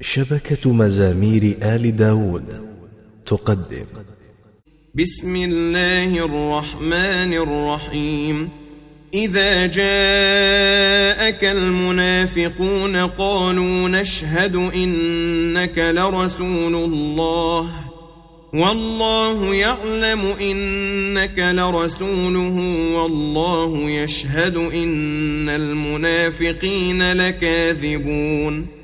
شبكة مزامير آل داود تقدم. بسم الله الرحمن الرحيم. إذا جاءك المنافقون قالوا نشهد إنك لرسول الله. والله يعلم إنك لرسوله. والله يشهد إن المنافقين لكاذبون.